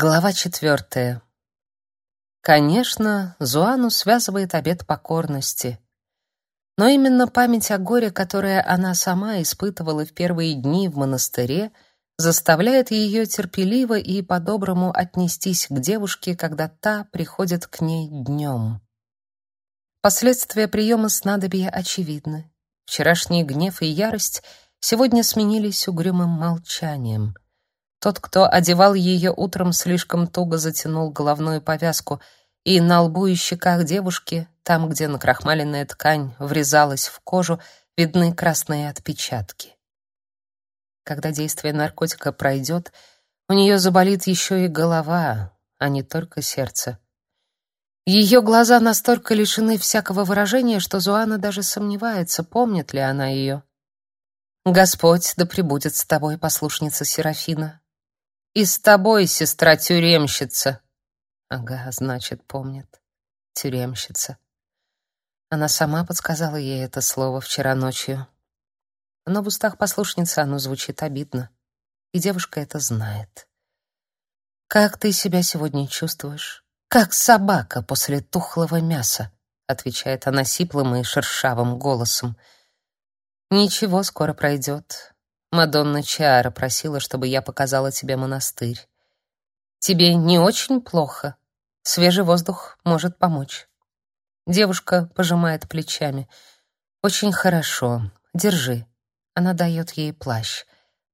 Глава четвертая. Конечно, Зуану связывает обет покорности. Но именно память о горе, которое она сама испытывала в первые дни в монастыре, заставляет ее терпеливо и по-доброму отнестись к девушке, когда та приходит к ней днем. Последствия приема снадобья очевидны. Вчерашний гнев и ярость сегодня сменились угрюмым молчанием — тот, кто одевал ее утром, слишком туго затянул головную повязку, и на лбу и щеках девушки, там, где накрахмаленная ткань врезалась в кожу, видны красные отпечатки. Когда действие наркотика пройдет, у нее заболит еще и голова, а не только сердце. Ее глаза настолько лишены всякого выражения, что Зуана даже сомневается, помнит ли она ее. «Господь да пребудет с тобой, послушница Серафина», и с тобой, сестра тюремщица. Ага, значит, помнит. Тюремщица. Она сама подсказала ей это слово вчера ночью. Но в устах послушницы оно звучит обидно, и девушка это знает. Как ты себя сегодня чувствуешь? Как собака после тухлого мяса, отвечает она сиплым и шершавым голосом. Ничего, скоро пройдет. Мадонна Чиара просила, чтобы я показала тебе монастырь. Тебе не очень плохо. Свежий воздух может помочь. Девушка пожимает плечами. Очень хорошо. Держи. Она дает ей плащ.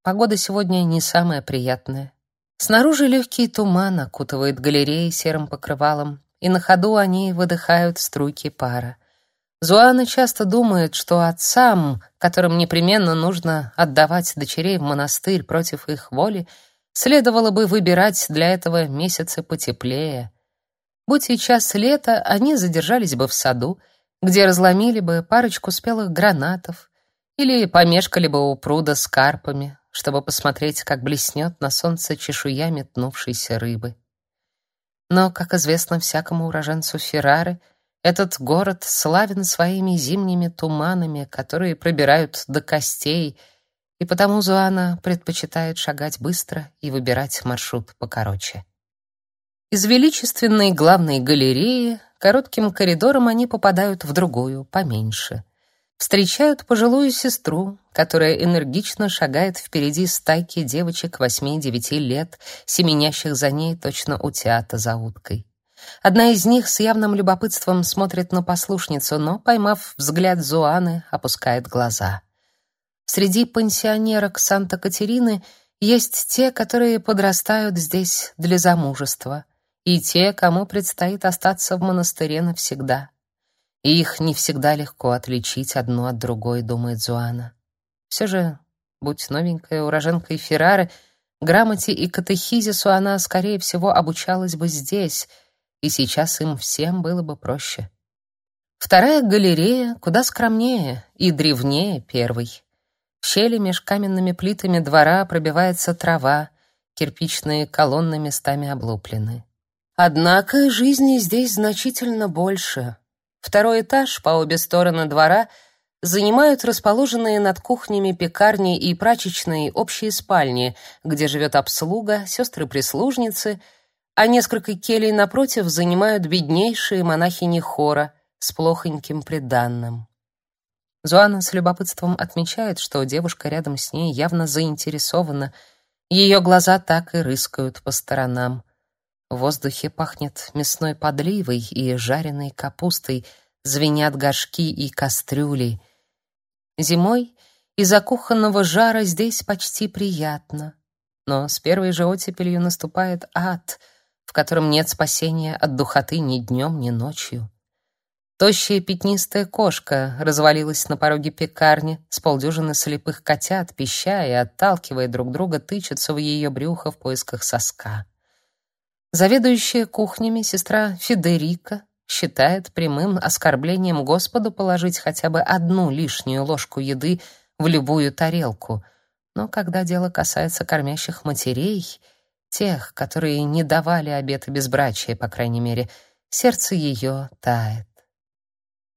Погода сегодня не самая приятная. Снаружи легкий туман окутывает галереи серым покрывалом, и на ходу они выдыхают струйки пара. Зуана часто думает, что отцам, которым непременно нужно отдавать дочерей в монастырь против их воли, следовало бы выбирать для этого месяцы потеплее. Будь сейчас лето, они задержались бы в саду, где разломили бы парочку спелых гранатов или помешкали бы у пруда с карпами, чтобы посмотреть, как блеснет на солнце чешуя метнувшейся рыбы. Но, как известно всякому уроженцу Феррары, этот город славен своими зимними туманами, которые пробирают до костей, и потому Зуана предпочитает шагать быстро и выбирать маршрут покороче. Из величественной главной галереи коротким коридором они попадают в другую, поменьше. Встречают пожилую сестру, которая энергично шагает впереди стайки девочек восьми-девяти лет, семенящих за ней точно утята за уткой. Одна из них с явным любопытством смотрит на послушницу, но, поймав взгляд Зуаны, опускает глаза. Среди пансионерок Санта-Катерины есть те, которые подрастают здесь для замужества, и те, кому предстоит остаться в монастыре навсегда. И их не всегда легко отличить одну от другой, думает Зуана. Все же, будь новенькая уроженкой Феррары, грамоте и катехизису она, скорее всего, обучалась бы здесь — и сейчас им всем было бы проще. Вторая галерея куда скромнее и древнее первой. В щели меж каменными плитами двора пробивается трава, кирпичные колонны местами облуплены. Однако жизни здесь значительно больше. Второй этаж по обе стороны двора занимают расположенные над кухнями пекарни и прачечные общие спальни, где живет обслуга, сестры-прислужницы — а несколько келей напротив занимают беднейшие монахини хора с плохоньким приданным. Зуана с любопытством отмечает, что девушка рядом с ней явно заинтересована. Ее глаза так и рыскают по сторонам. В воздухе пахнет мясной подливой и жареной капустой, звенят горшки и кастрюли. Зимой из-за кухонного жара здесь почти приятно. Но с первой же оттепелью наступает ад — в котором нет спасения от духоты ни днем, ни ночью. Тощая пятнистая кошка развалилась на пороге пекарни, с полдюжины слепых котят, пища и отталкивая друг друга, тычутся в ее брюхо в поисках соска. Заведующая кухнями сестра Федерика считает прямым оскорблением Господу положить хотя бы одну лишнюю ложку еды в любую тарелку. Но когда дело касается кормящих матерей — тех, которые не давали обета безбрачия, по крайней мере, сердце ее тает.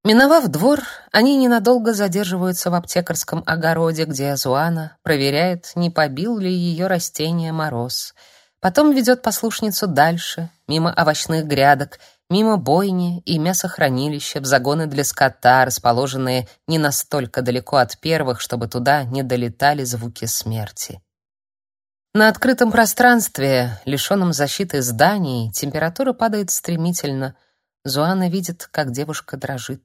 Миновав двор, они ненадолго задерживаются в аптекарском огороде, где Азуана проверяет, не побил ли ее растение мороз. Потом ведет послушницу дальше, мимо овощных грядок, мимо бойни и мясохранилища в загоны для скота, расположенные не настолько далеко от первых, чтобы туда не долетали звуки смерти. На открытом пространстве, лишенном защиты зданий, температура падает стремительно. Зуана видит, как девушка дрожит.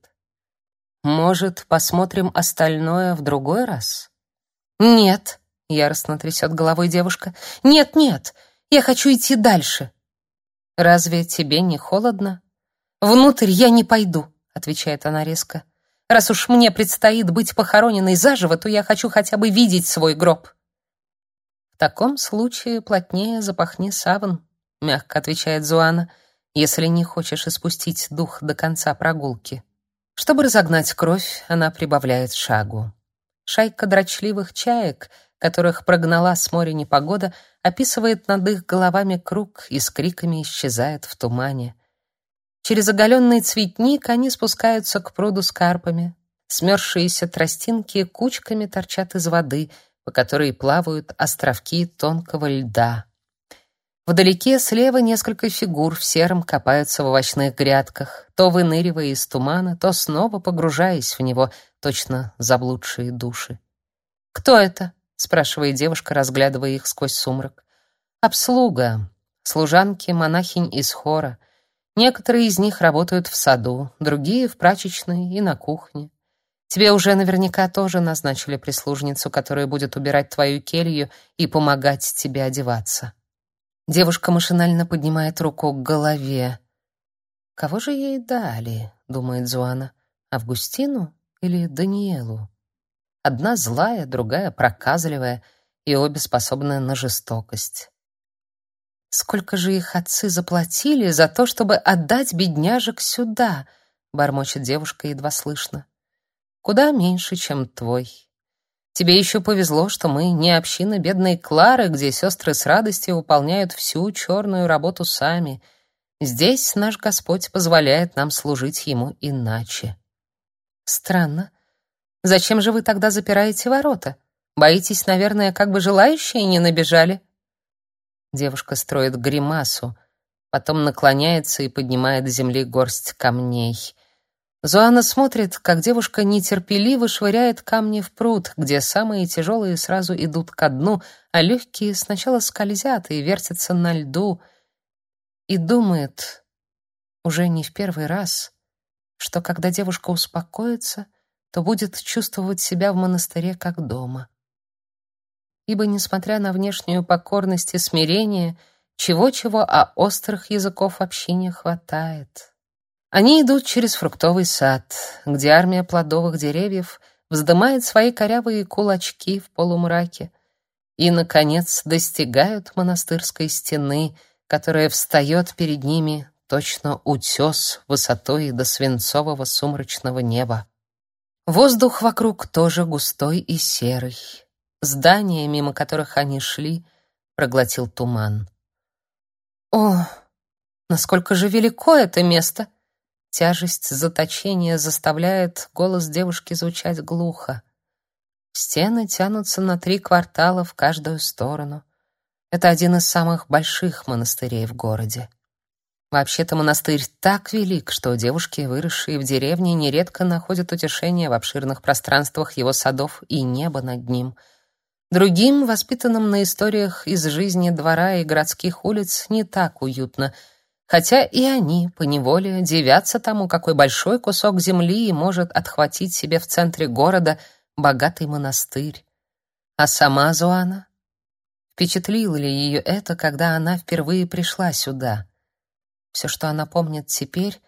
Может, посмотрим остальное в другой раз? Нет, яростно трясет головой девушка. Нет, нет. Я хочу идти дальше. Разве тебе не холодно? Внутрь я не пойду, отвечает она резко. Раз уж мне предстоит быть похороненной заживо, то я хочу хотя бы видеть свой гроб. Таком случае плотнее запахни саван, мягко отвечает Зуана, если не хочешь испустить дух до конца прогулки. Чтобы разогнать кровь, она прибавляет шагу. Шайка дрочливых чаек, которых прогнала с моря непогода, описывает над их головами круг и с криками исчезает в тумане. Через оголенный цветник они спускаются к пруду с карпами. Смерзшиеся тростинки кучками торчат из воды, по которой плавают островки тонкого льда. Вдалеке слева несколько фигур в сером копаются в овощных грядках, то выныривая из тумана, то снова погружаясь в него, точно заблудшие души. «Кто это?» — спрашивает девушка, разглядывая их сквозь сумрак. «Обслуга. Служанки, монахинь из хора. Некоторые из них работают в саду, другие — в прачечной и на кухне. Тебе уже наверняка тоже назначили прислужницу, которая будет убирать твою келью и помогать тебе одеваться». Девушка машинально поднимает руку к голове. Кого же ей дали, думает Зуана? Августину или Даниэлу? Одна злая, другая проказливая, и обе способны на жестокость. Сколько же их отцы заплатили за то, чтобы отдать бедняжек сюда, бормочет девушка едва слышно. Куда меньше, чем твой. Тебе еще повезло, что мы не община бедной Клары, где сестры с радостью выполняют всю черную работу сами. Здесь наш Господь позволяет нам служить Ему иначе. Странно. Зачем же вы тогда запираете ворота? Боитесь, наверное, как бы желающие не набежали? Девушка строит гримасу, потом наклоняется и поднимает с земли горсть камней. Зоана смотрит, как девушка нетерпеливо швыряет камни в пруд, где самые тяжелые сразу идут ко дну, а легкие сначала скользят и вертятся на льду, и думает, уже не в первый раз, что когда девушка успокоится, то будет чувствовать себя в монастыре как дома. Ибо, несмотря на внешнюю покорность и смирение, чего-чего, а острых языков общения хватает. Они идут через фруктовый сад, где армия плодовых деревьев вздымает свои корявые кулачки в полумраке и, наконец, достигают монастырской стены, которая встает перед ними точно утес высотой до свинцового сумрачного неба. Воздух вокруг тоже густой и серый. Здания, мимо которых они шли, проглотил туман. О, насколько же велико это место! Тяжесть заточения заставляет голос девушки звучать глухо. Стены тянутся на три квартала в каждую сторону. Это один из самых больших монастырей в городе. Вообще-то монастырь так велик, что девушки, выросшие в деревне, нередко находят утешение в обширных пространствах его садов и неба над ним. Другим, воспитанным на историях из жизни двора и городских улиц, не так уютно — хотя и они поневоле дивятся тому, какой большой кусок земли может отхватить себе в центре города богатый монастырь. А сама Зуана? Впечатлило ли ее это, когда она впервые пришла сюда? Все, что она помнит теперь,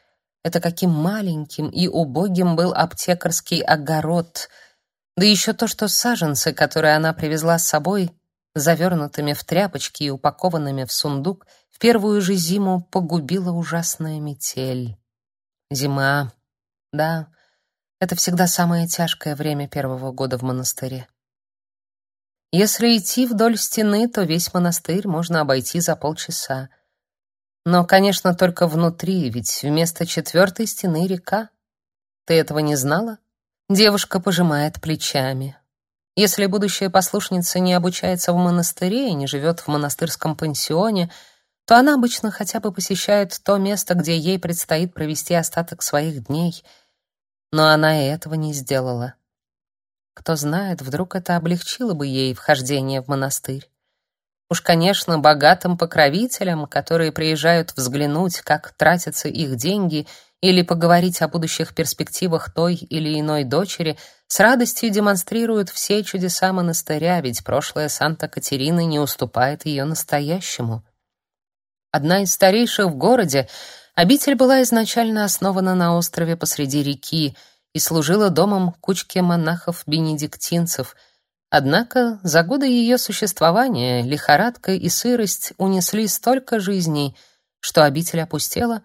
это каким маленьким и убогим был аптекарский огород, да еще то, что саженцы, которые она привезла с собой, завернутыми в тряпочки и упакованными в сундук, в первую же зиму погубила ужасная метель. Зима. Да, это всегда самое тяжкое время первого года в монастыре. Если идти вдоль стены, то весь монастырь можно обойти за полчаса. Но, конечно, только внутри, ведь вместо четвертой стены река. Ты этого не знала? Девушка пожимает плечами. Если будущая послушница не обучается в монастыре и не живет в монастырском пансионе, то она обычно хотя бы посещает то место, где ей предстоит провести остаток своих дней. Но она и этого не сделала. Кто знает, вдруг это облегчило бы ей вхождение в монастырь. Уж, конечно, богатым покровителям, которые приезжают взглянуть, как тратятся их деньги, или поговорить о будущих перспективах той или иной дочери, с радостью демонстрируют все чудеса монастыря, ведь прошлое Санта-Катерины не уступает ее настоящему. Одна из старейших в городе, обитель была изначально основана на острове посреди реки и служила домом кучки монахов-бенедиктинцев — Однако за годы ее существования лихорадка и сырость унесли столько жизней, что обитель опустела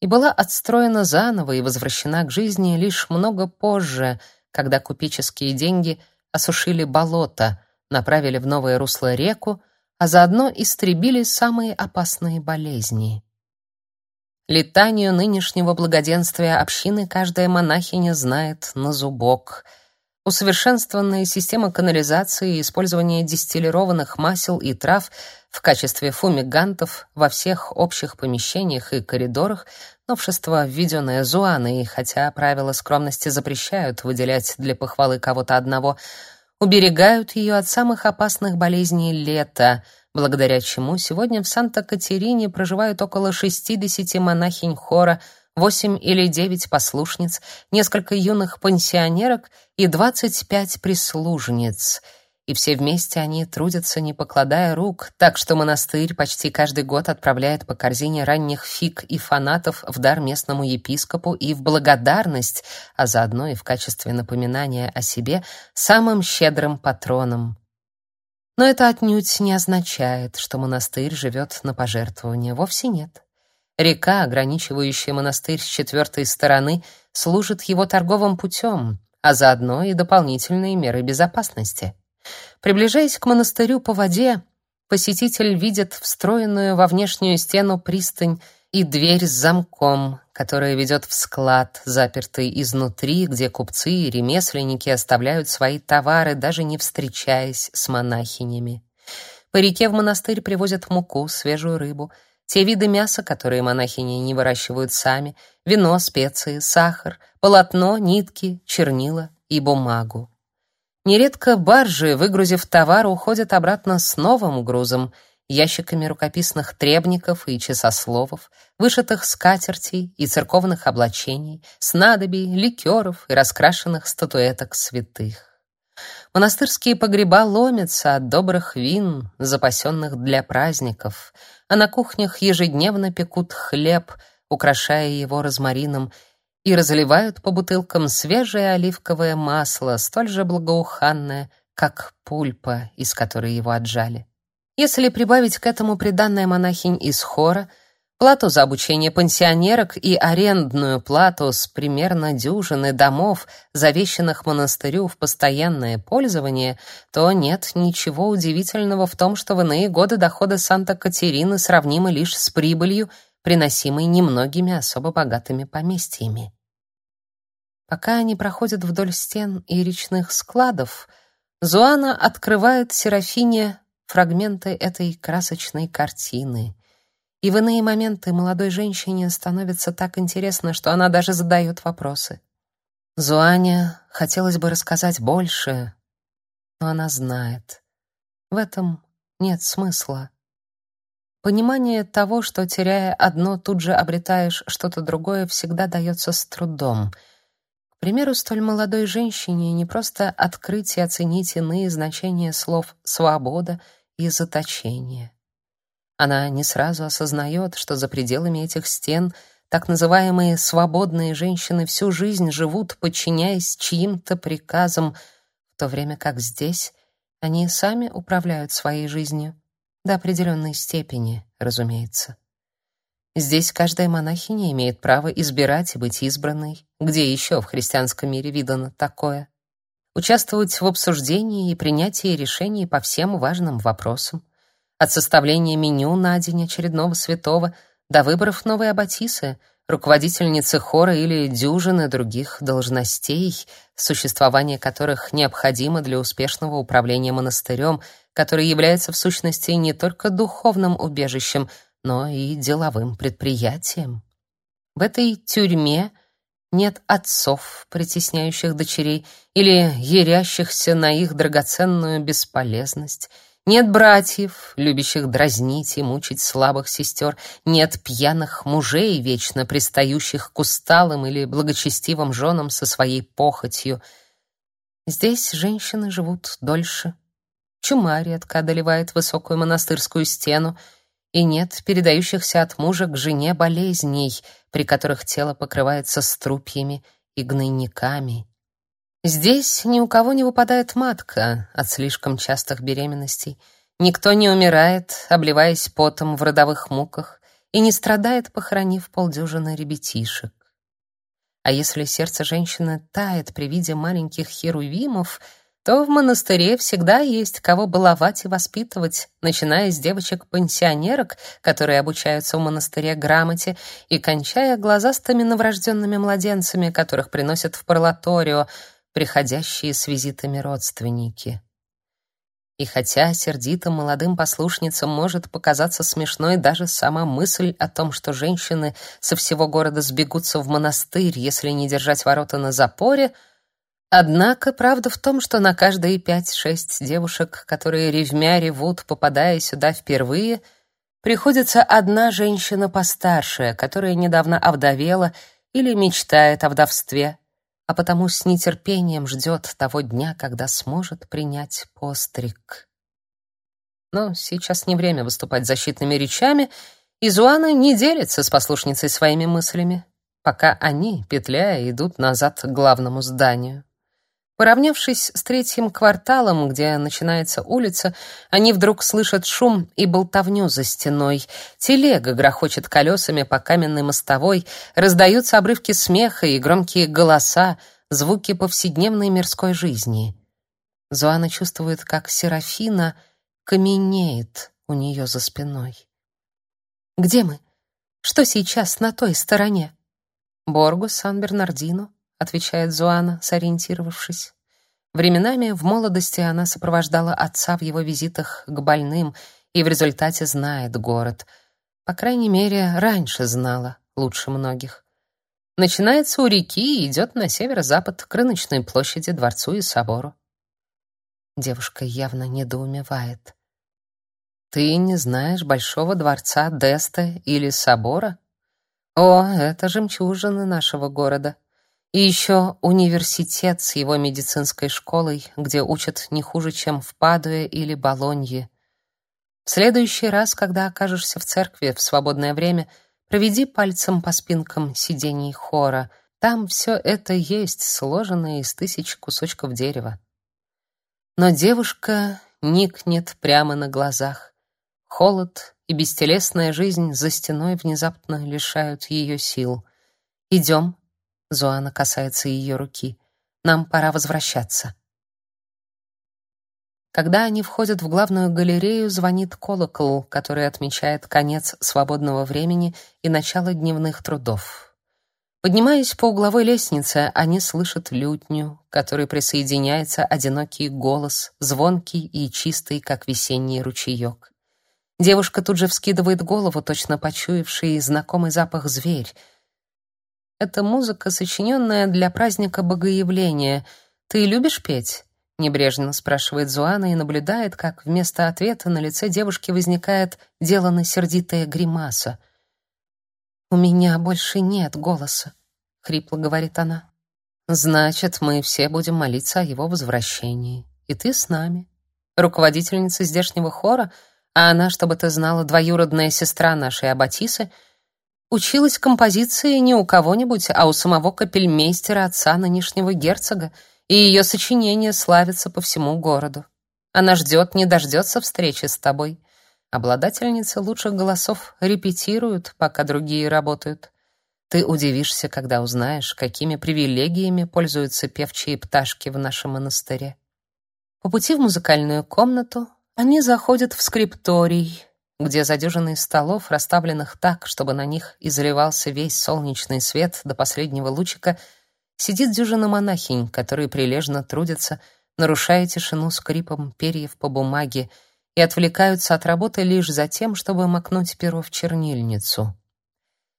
и была отстроена заново и возвращена к жизни лишь много позже, когда купеческие деньги осушили болото, направили в новое русло реку, а заодно истребили самые опасные болезни. Летанию нынешнего благоденствия общины каждая монахиня знает на зубок — Усовершенствованная система канализации и использование дистиллированных масел и трав в качестве фумигантов во всех общих помещениях и коридорах новшество, введенное Зуаной, хотя правила скромности запрещают выделять для похвалы кого-то одного, уберегают ее от самых опасных болезней лета, благодаря чему сегодня в Санта-Катерине проживают около 60 монахинь хора — восемь или девять послушниц, несколько юных пансионерок и двадцать пять прислужниц. И все вместе они трудятся, не покладая рук, так что монастырь почти каждый год отправляет по корзине ранних фиг и фанатов в дар местному епископу и в благодарность, а заодно и в качестве напоминания о себе, самым щедрым патроном. Но это отнюдь не означает, что монастырь живет на пожертвования, вовсе нет. Река, ограничивающая монастырь с четвертой стороны, служит его торговым путем, а заодно и дополнительные меры безопасности. Приближаясь к монастырю по воде, посетитель видит встроенную во внешнюю стену пристань и дверь с замком, которая ведет в склад, запертый изнутри, где купцы и ремесленники оставляют свои товары, даже не встречаясь с монахинями. По реке в монастырь привозят муку, свежую рыбу — те виды мяса, которые монахини не выращивают сами, вино, специи, сахар, полотно, нитки, чернила и бумагу. Нередко баржи, выгрузив товар, уходят обратно с новым грузом, ящиками рукописных требников и часословов, вышитых скатертей и церковных облачений, снадобий, ликеров и раскрашенных статуэток святых. Монастырские погреба ломятся от добрых вин, запасенных для праздников, а на кухнях ежедневно пекут хлеб, украшая его розмарином, и разливают по бутылкам свежее оливковое масло, столь же благоуханное, как пульпа, из которой его отжали. Если прибавить к этому приданное монахинь из хора — плату за обучение пансионерок и арендную плату с примерно дюжины домов, завещанных монастырю в постоянное пользование, то нет ничего удивительного в том, что в иные годы доходы Санта-Катерины сравнимы лишь с прибылью, приносимой немногими особо богатыми поместьями. Пока они проходят вдоль стен и речных складов, Зуана открывает Серафине фрагменты этой красочной картины — и в иные моменты молодой женщине становится так интересно, что она даже задает вопросы. Зуане хотелось бы рассказать больше, но она знает. В этом нет смысла. Понимание того, что теряя одно, тут же обретаешь что-то другое, всегда дается с трудом. К примеру, столь молодой женщине не просто открыть и оценить иные значения слов «свобода» и «заточение». Она не сразу осознает, что за пределами этих стен так называемые свободные женщины всю жизнь живут, подчиняясь чьим-то приказам, в то время как здесь они сами управляют своей жизнью до определенной степени, разумеется. Здесь каждая монахиня имеет право избирать и быть избранной. Где еще в христианском мире видано такое? Участвовать в обсуждении и принятии решений по всем важным вопросам от составления меню на день очередного святого до выборов новой аббатисы, руководительницы хора или дюжины других должностей, существование которых необходимо для успешного управления монастырем, который является в сущности не только духовным убежищем, но и деловым предприятием. В этой тюрьме нет отцов, притесняющих дочерей или ерящихся на их драгоценную бесполезность, нет братьев, любящих дразнить и мучить слабых сестер, нет пьяных мужей, вечно пристающих к усталым или благочестивым женам со своей похотью. Здесь женщины живут дольше. Чума редко одолевает высокую монастырскую стену, и нет передающихся от мужа к жене болезней, при которых тело покрывается струпьями и гнойниками. Здесь ни у кого не выпадает матка от слишком частых беременностей. Никто не умирает, обливаясь потом в родовых муках, и не страдает, похоронив полдюжины ребятишек. А если сердце женщины тает при виде маленьких херувимов, то в монастыре всегда есть кого баловать и воспитывать, начиная с девочек-пансионерок, которые обучаются в монастыре грамоте, и кончая глазастыми новорожденными младенцами, которых приносят в парлаторио, приходящие с визитами родственники. И хотя сердитым молодым послушницам может показаться смешной даже сама мысль о том, что женщины со всего города сбегутся в монастырь, если не держать ворота на запоре, однако правда в том, что на каждые пять-шесть девушек, которые ревмя ревут, попадая сюда впервые, приходится одна женщина постарше, которая недавно овдовела или мечтает о вдовстве а потому с нетерпением ждет того дня, когда сможет принять постриг. Но сейчас не время выступать защитными речами, и Зуана не делится с послушницей своими мыслями, пока они, петляя, идут назад к главному зданию. Поравнявшись с третьим кварталом, где начинается улица, они вдруг слышат шум и болтовню за стеной. Телега грохочет колесами по каменной мостовой, раздаются обрывки смеха и громкие голоса, звуки повседневной мирской жизни. Зоана чувствует, как Серафина каменеет у нее за спиной. «Где мы? Что сейчас на той стороне?» «Боргу Сан-Бернардино», отвечает Зуана, сориентировавшись. Временами в молодости она сопровождала отца в его визитах к больным и в результате знает город. По крайней мере, раньше знала, лучше многих. Начинается у реки и идет на северо-запад к рыночной площади, дворцу и собору. Девушка явно недоумевает. Ты не знаешь большого дворца Деста или собора? О, это жемчужины нашего города. И еще университет с его медицинской школой, где учат не хуже, чем в Падуе или Болонье. В следующий раз, когда окажешься в церкви в свободное время, проведи пальцем по спинкам сидений хора. Там все это есть, сложенное из тысяч кусочков дерева. Но девушка никнет прямо на глазах. Холод и бестелесная жизнь за стеной внезапно лишают ее сил. Идем, Зоана касается ее руки. Нам пора возвращаться. Когда они входят в главную галерею, звонит колокол, который отмечает конец свободного времени и начало дневных трудов. Поднимаясь по угловой лестнице, они слышат лютню, которой присоединяется одинокий голос, звонкий и чистый, как весенний ручеек. Девушка тут же вскидывает голову, точно почуявший знакомый запах зверь — это музыка, сочиненная для праздника Богоявления. Ты любишь петь? небрежно спрашивает Зуана и наблюдает, как вместо ответа на лице девушки возникает делано сердитая гримаса. У меня больше нет голоса, хрипло говорит она. Значит, мы все будем молиться о его возвращении. И ты с нами. Руководительница здешнего хора, а она, чтобы ты знала, двоюродная сестра нашей Аббатисы — Училась композиции не у кого-нибудь, а у самого капельмейстера отца нынешнего герцога, и ее сочинения славятся по всему городу. Она ждет, не дождется встречи с тобой. Обладательницы лучших голосов репетируют, пока другие работают. Ты удивишься, когда узнаешь, какими привилегиями пользуются певчие пташки в нашем монастыре. По пути в музыкальную комнату они заходят в скрипторий, где за дюжиной столов, расставленных так, чтобы на них изливался весь солнечный свет до последнего лучика, сидит дюжина монахинь, которые прилежно трудятся, нарушая тишину скрипом перьев по бумаге и отвлекаются от работы лишь за тем, чтобы макнуть перо в чернильницу.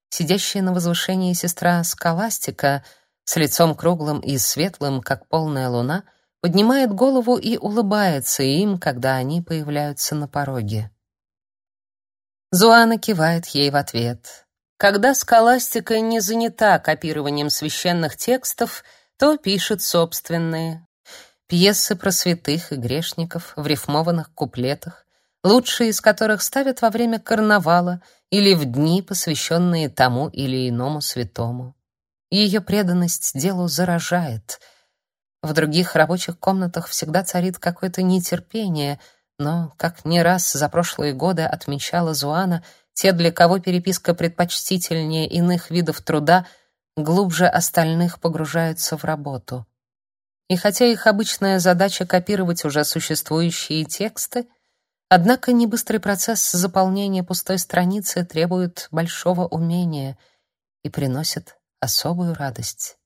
Сидящая на возвышении сестра Скаластика с лицом круглым и светлым, как полная луна, поднимает голову и улыбается им, когда они появляются на пороге. Зуана кивает ей в ответ. Когда скаластика не занята копированием священных текстов, то пишет собственные. Пьесы про святых и грешников в рифмованных куплетах, лучшие из которых ставят во время карнавала или в дни, посвященные тому или иному святому. Ее преданность делу заражает. В других рабочих комнатах всегда царит какое-то нетерпение — но, как не раз за прошлые годы отмечала Зуана, те, для кого переписка предпочтительнее иных видов труда, глубже остальных погружаются в работу. И хотя их обычная задача копировать уже существующие тексты, однако небыстрый процесс заполнения пустой страницы требует большого умения и приносит особую радость.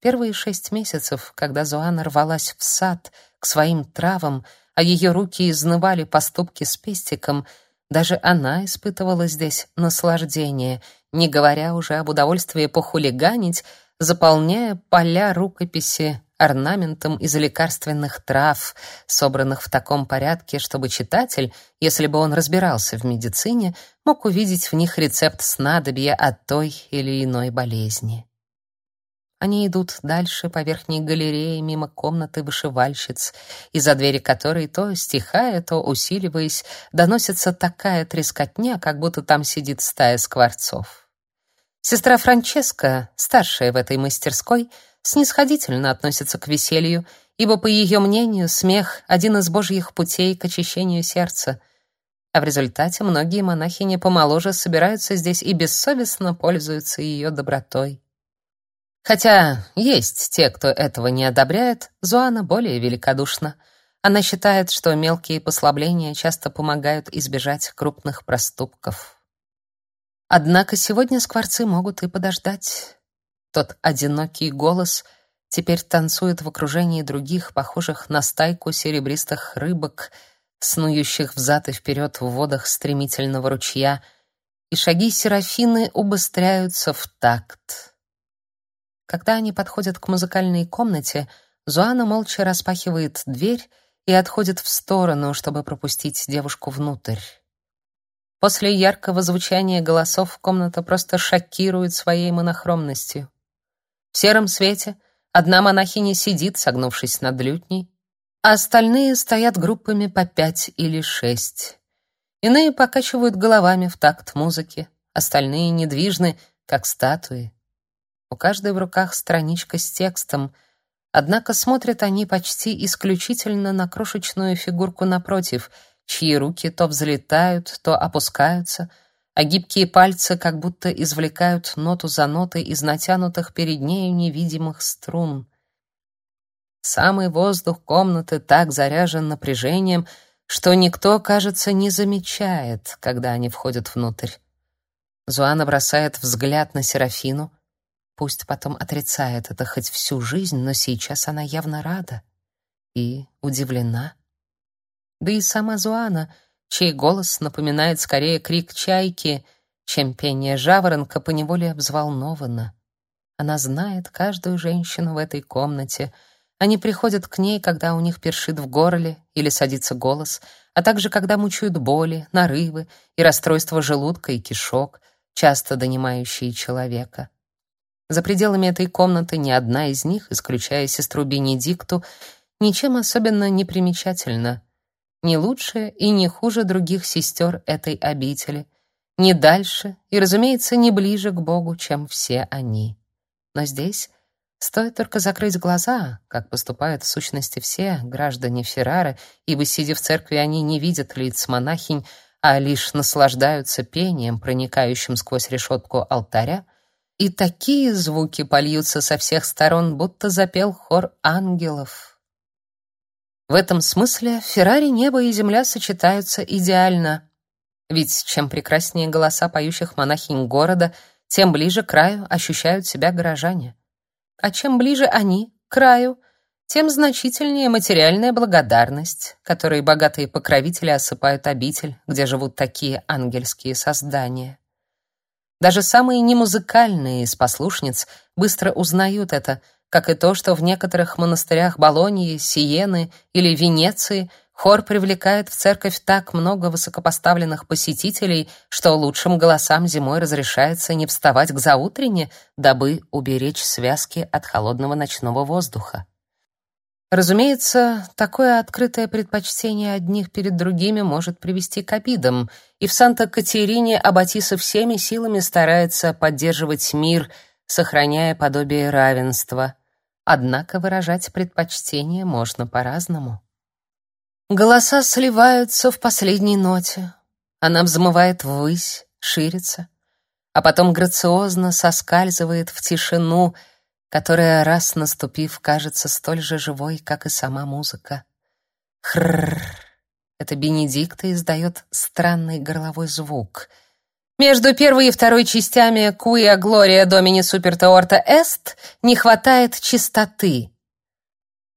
Первые шесть месяцев, когда Зуана рвалась в сад к своим травам, а ее руки изнывали поступки с пестиком, даже она испытывала здесь наслаждение, не говоря уже об удовольствии похулиганить, заполняя поля рукописи орнаментом из лекарственных трав, собранных в таком порядке, чтобы читатель, если бы он разбирался в медицине, мог увидеть в них рецепт снадобья от той или иной болезни. Они идут дальше по верхней галерее мимо комнаты вышивальщиц, из-за двери которой то стихая, то усиливаясь, доносится такая трескотня, как будто там сидит стая скворцов. Сестра Франческа, старшая в этой мастерской, снисходительно относится к веселью, ибо, по ее мнению, смех — один из божьих путей к очищению сердца. А в результате многие монахини помоложе собираются здесь и бессовестно пользуются ее добротой. Хотя есть те, кто этого не одобряет, Зуана более великодушна. Она считает, что мелкие послабления часто помогают избежать крупных проступков. Однако сегодня скворцы могут и подождать. Тот одинокий голос теперь танцует в окружении других, похожих на стайку серебристых рыбок, снующих взад и вперед в водах стремительного ручья, и шаги Серафины убыстряются в такт. Когда они подходят к музыкальной комнате, Зуана молча распахивает дверь и отходит в сторону, чтобы пропустить девушку внутрь. После яркого звучания голосов комната просто шокирует своей монохромностью. В сером свете одна монахиня сидит, согнувшись над лютней, а остальные стоят группами по пять или шесть. Иные покачивают головами в такт музыки, остальные недвижны, как статуи. У каждой в руках страничка с текстом, однако смотрят они почти исключительно на крошечную фигурку напротив, чьи руки то взлетают, то опускаются, а гибкие пальцы как будто извлекают ноту за нотой из натянутых перед нею невидимых струн. Самый воздух комнаты так заряжен напряжением, что никто, кажется, не замечает, когда они входят внутрь. Зуана бросает взгляд на Серафину — Пусть потом отрицает это хоть всю жизнь, но сейчас она явно рада и удивлена. Да и сама Зуана, чей голос напоминает скорее крик чайки, чем пение жаворонка, поневоле взволнована. Она знает каждую женщину в этой комнате. Они приходят к ней, когда у них першит в горле или садится голос, а также когда мучают боли, нарывы и расстройства желудка и кишок, часто донимающие человека. За пределами этой комнаты ни одна из них, исключая сестру Бенедикту, ничем особенно не примечательна. Не лучше и не хуже других сестер этой обители, не дальше и, разумеется, не ближе к Богу, чем все они. Но здесь стоит только закрыть глаза, как поступают в сущности все граждане Феррары, ибо, сидя в церкви, они не видят лиц монахинь, а лишь наслаждаются пением, проникающим сквозь решетку алтаря, и такие звуки польются со всех сторон, будто запел хор ангелов. В этом смысле Феррари небо и земля сочетаются идеально. Ведь чем прекраснее голоса поющих монахинь города, тем ближе к краю ощущают себя горожане. А чем ближе они к краю, тем значительнее материальная благодарность, которой богатые покровители осыпают обитель, где живут такие ангельские создания. Даже самые немузыкальные из послушниц быстро узнают это, как и то, что в некоторых монастырях Болоньи, Сиены или Венеции хор привлекает в церковь так много высокопоставленных посетителей, что лучшим голосам зимой разрешается не вставать к заутрене, дабы уберечь связки от холодного ночного воздуха. Разумеется, такое открытое предпочтение одних перед другими может привести к обидам, и в Санта-Катерине Аббатиса всеми силами старается поддерживать мир, сохраняя подобие равенства. Однако выражать предпочтение можно по-разному. Голоса сливаются в последней ноте. Она взмывает ввысь, ширится, а потом грациозно соскальзывает в тишину — которая, раз наступив, кажется столь же живой, как и сама музыка. Хрррр. Это Бенедикта издает странный горловой звук. Между первой и второй частями «Куя Глория Домини Суперта Орта Эст» не хватает чистоты.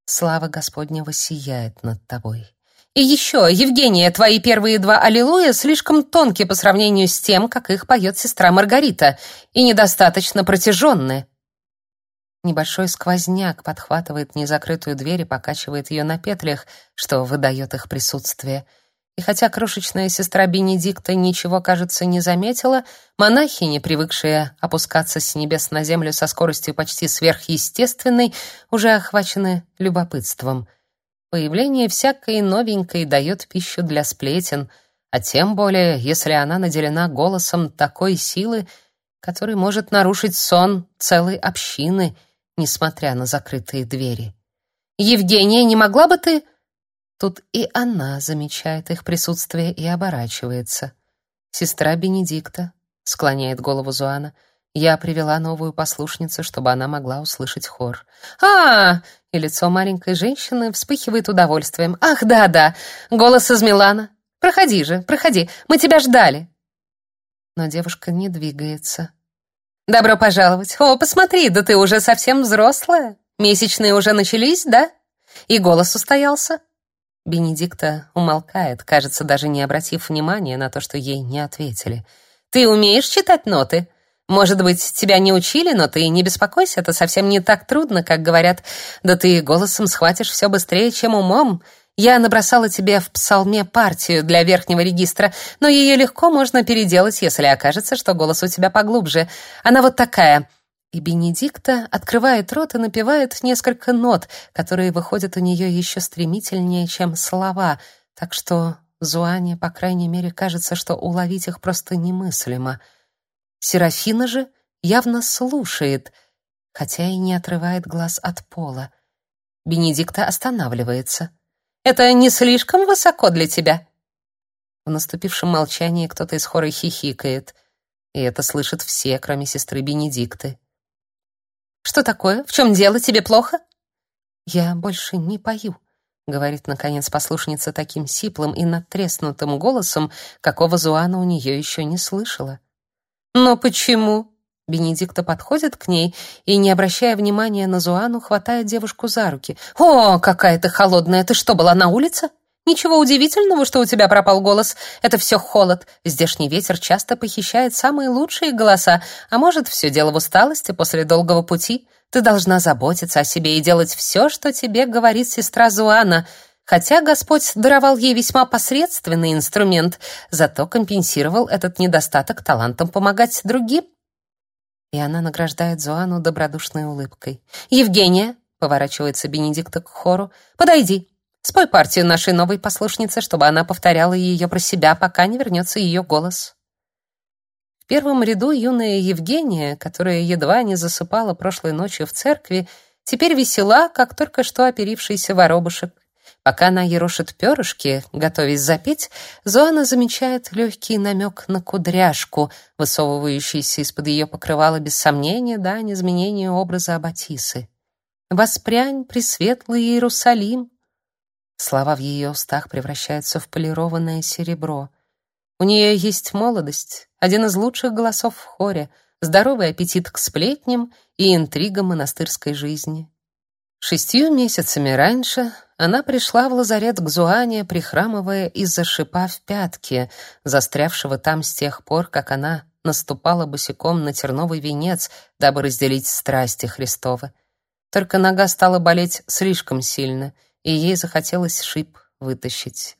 Слава Господнего сияет над тобой. И еще, Евгения, твои первые два «Аллилуйя» слишком тонкие по сравнению с тем, как их поет сестра Маргарита, и недостаточно протяженные. Небольшой сквозняк подхватывает незакрытую дверь и покачивает ее на петлях, что выдает их присутствие. И хотя крошечная сестра Бенедикта ничего, кажется, не заметила, монахини, привыкшие опускаться с небес на землю со скоростью почти сверхъестественной, уже охвачены любопытством. Появление всякой новенькой дает пищу для сплетен, а тем более, если она наделена голосом такой силы, который может нарушить сон целой общины — несмотря на закрытые двери. «Евгения, не могла бы ты...» Тут и она замечает их присутствие и оборачивается. «Сестра Бенедикта», — склоняет голову Зуана, — «я привела новую послушницу, чтобы она могла услышать хор». «А!» — и лицо маленькой женщины вспыхивает удовольствием. «Ах, да-да, голос из Милана. Проходи же, проходи, мы тебя ждали». Но девушка не двигается. «Добро пожаловать! О, посмотри, да ты уже совсем взрослая! Месячные уже начались, да? И голос устоялся?» Бенедикта умолкает, кажется, даже не обратив внимания на то, что ей не ответили. «Ты умеешь читать ноты? Может быть, тебя не учили, но ты не беспокойся, это совсем не так трудно, как говорят. Да ты голосом схватишь все быстрее, чем умом. Я набросала тебе в псалме партию для верхнего регистра, но ее легко можно переделать, если окажется, что голос у тебя поглубже. Она вот такая. И Бенедикта открывает рот и напевает несколько нот, которые выходят у нее еще стремительнее, чем слова, так что Зуане, по крайней мере, кажется, что уловить их просто немыслимо. Серафина же явно слушает, хотя и не отрывает глаз от пола. Бенедикта останавливается — это не слишком высоко для тебя?» В наступившем молчании кто-то из хора хихикает, и это слышат все, кроме сестры Бенедикты. «Что такое? В чем дело? Тебе плохо?» «Я больше не пою», — говорит, наконец, послушница таким сиплым и натреснутым голосом, какого Зуана у нее еще не слышала. «Но почему?» Бенедикта подходит к ней и, не обращая внимания на Зуану, хватает девушку за руки. «О, какая ты холодная! Ты что, была на улице?» «Ничего удивительного, что у тебя пропал голос. Это все холод. Здешний ветер часто похищает самые лучшие голоса, а может, все дело в усталости после долгого пути. Ты должна заботиться о себе и делать все, что тебе говорит сестра Зуана». Хотя Господь даровал ей весьма посредственный инструмент, зато компенсировал этот недостаток талантом помогать другим и она награждает Зоану добродушной улыбкой. «Евгения!» — поворачивается Бенедикта к хору. «Подойди, спой партию нашей новой послушницы, чтобы она повторяла ее про себя, пока не вернется ее голос». В первом ряду юная Евгения, которая едва не засыпала прошлой ночью в церкви, теперь весела, как только что оперившийся воробушек. Пока она ерошит перышки, готовясь запеть, Зоана замечает легкий намек на кудряшку, высовывающийся из-под ее покрывала без сомнения дань изменению образа Аббатисы. «Воспрянь, пресветлый Иерусалим!» Слова в ее устах превращаются в полированное серебро. У нее есть молодость, один из лучших голосов в хоре, здоровый аппетит к сплетням и интригам монастырской жизни. Шестью месяцами раньше она пришла в лазарет к Зуане, прихрамывая из-за шипа в пятке, застрявшего там с тех пор, как она наступала босиком на терновый венец, дабы разделить страсти Христовы. Только нога стала болеть слишком сильно, и ей захотелось шип вытащить.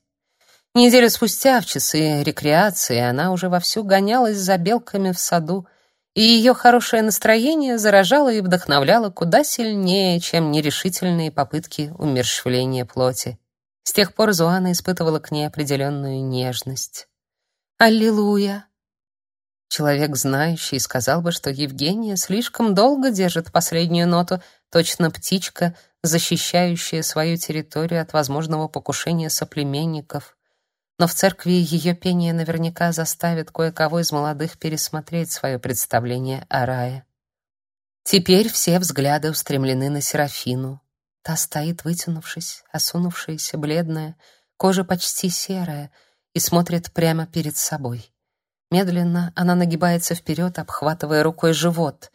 Неделю спустя, в часы рекреации, она уже вовсю гонялась за белками в саду, и ее хорошее настроение заражало и вдохновляло куда сильнее, чем нерешительные попытки умерщвления плоти. С тех пор Зуана испытывала к ней определенную нежность. «Аллилуйя!» Человек знающий сказал бы, что Евгения слишком долго держит последнюю ноту, точно птичка, защищающая свою территорию от возможного покушения соплеменников. Но в церкви ее пение наверняка заставит кое-кого из молодых пересмотреть свое представление о рае. Теперь все взгляды устремлены на Серафину. Та стоит, вытянувшись, осунувшаяся, бледная, кожа почти серая, и смотрит прямо перед собой. Медленно она нагибается вперед, обхватывая рукой живот.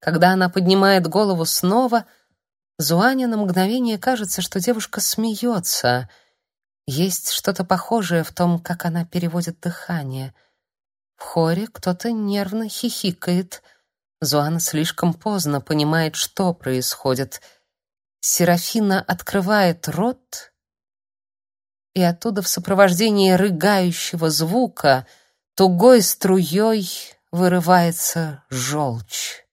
Когда она поднимает голову снова, Зуане на мгновение кажется, что девушка смеется. Есть что-то похожее в том, как она переводит дыхание. В хоре кто-то нервно хихикает. Зуана слишком поздно понимает, что происходит. Серафина открывает рот, и оттуда в сопровождении рыгающего звука — тугой струей вырывается желчь.